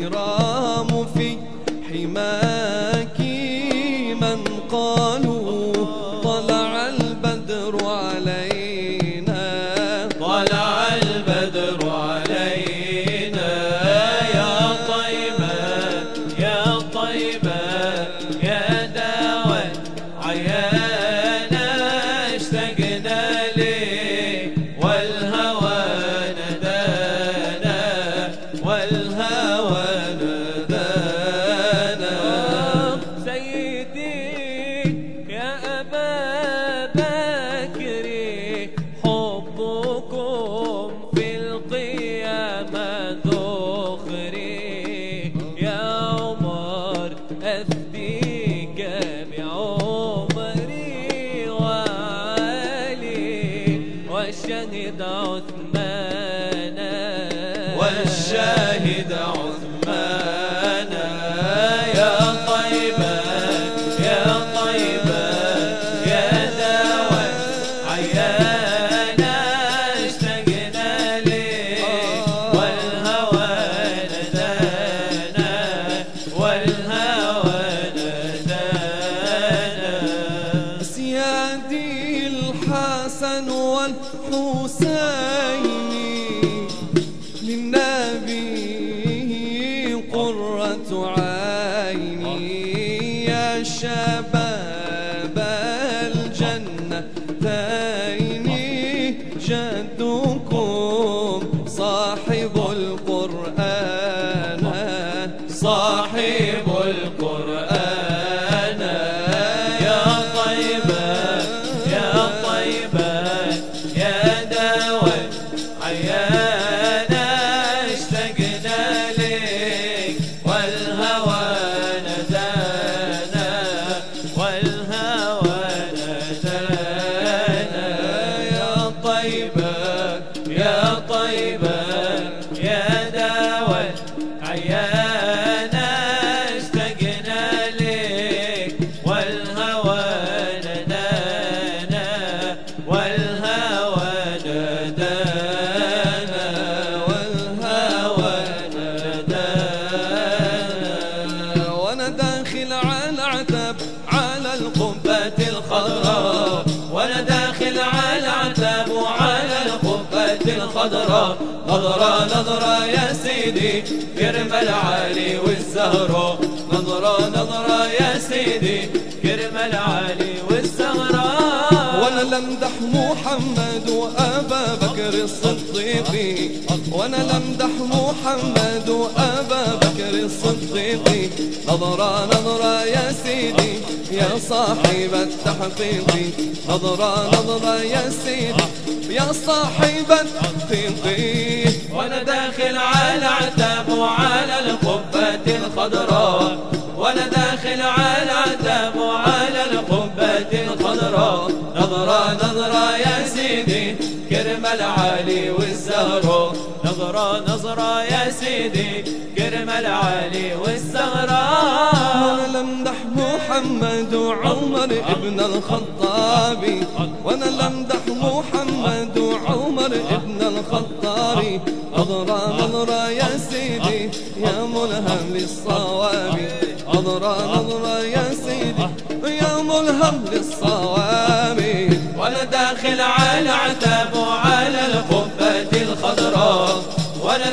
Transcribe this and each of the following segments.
الكرام في حماك solidão. جدكم على القبة الخضراء وأنا داخل على عتاب وعلى الخضراء نظرة نظرة يا سيدي كرم العالي والزهراء نظرة نظرة يا سيدي كرم العالي والزهراء وأنا لمدح محمد وابا بكر الصديق وأنا لمدح محمد وابا بكر الصديق نظرة نظرة يا سيدي يا صاحب التحقيق نظرة نظرة يا سيدي يا صاحب التحقيق وأنا داخل على عتاب وعلى القبة الخضراء. وأنا داخل على عتاب وعلى القبة الخضراء. نظرة نظرة يا سيدي كرم العالي والزهراء. نظرة نظرة يا سيدي كرم العالي والزهراء وأنا لمدح محمد وعمر ابن الخطاب وأنا لمدح محمد وعمر ابن الخطاب. نظرة نظرة يا سيدي يا ملهم للصواب. نظرة نظرة يا سيدي يا ملهم للصواب. وأنا داخل على عتاب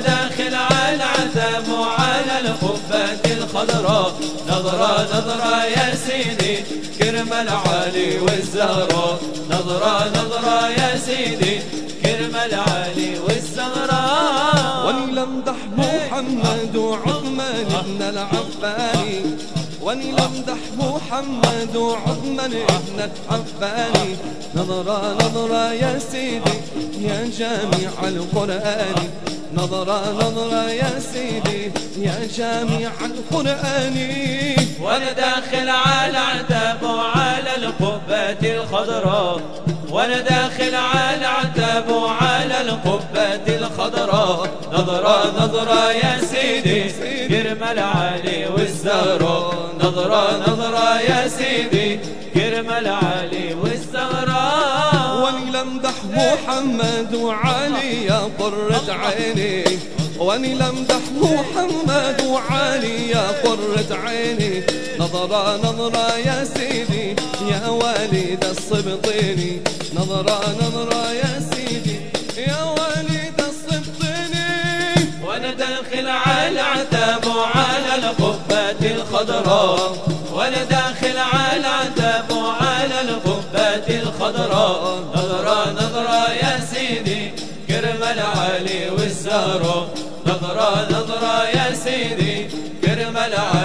داخل على عتاب وعلى القبة الخضراء نظرة نظرة يا سيدي كرم العالي والزهراء نظرة نظرة يا سيدي كرم العالي والزهراء واني لمدح محمد وعثمان ابن العفان. واني لمدح محمد وعثمان ابن العفان. نظرة نظرة يا سيدي يا جامع القرآن. نظرة نظرة يا سيدي يا جامع القرآن. وأنا داخل على عتاب وعلى القبة الخضراء وأنا داخل على عتاب وعلى القبة الخضراء نظرة نظرة يا سيدي كرم العالي والزهراء نظرة نظرة يا سيدي كرم العالي والزهراء محمد وعلي يا قرة عيني. واني لمدح محمد وعلي يا قرة عيني. نظرة نظرة يا سيدي يا والد الصبطيني. نظرة نظرة يا سيدي يا والد الصبطيني. وأنا داخل على عتاب وعلى القبة الخضراء. وأنا داخل على عتاب كرم العالي والزهراء نظرة نظرة يا سيدي كرم العالي.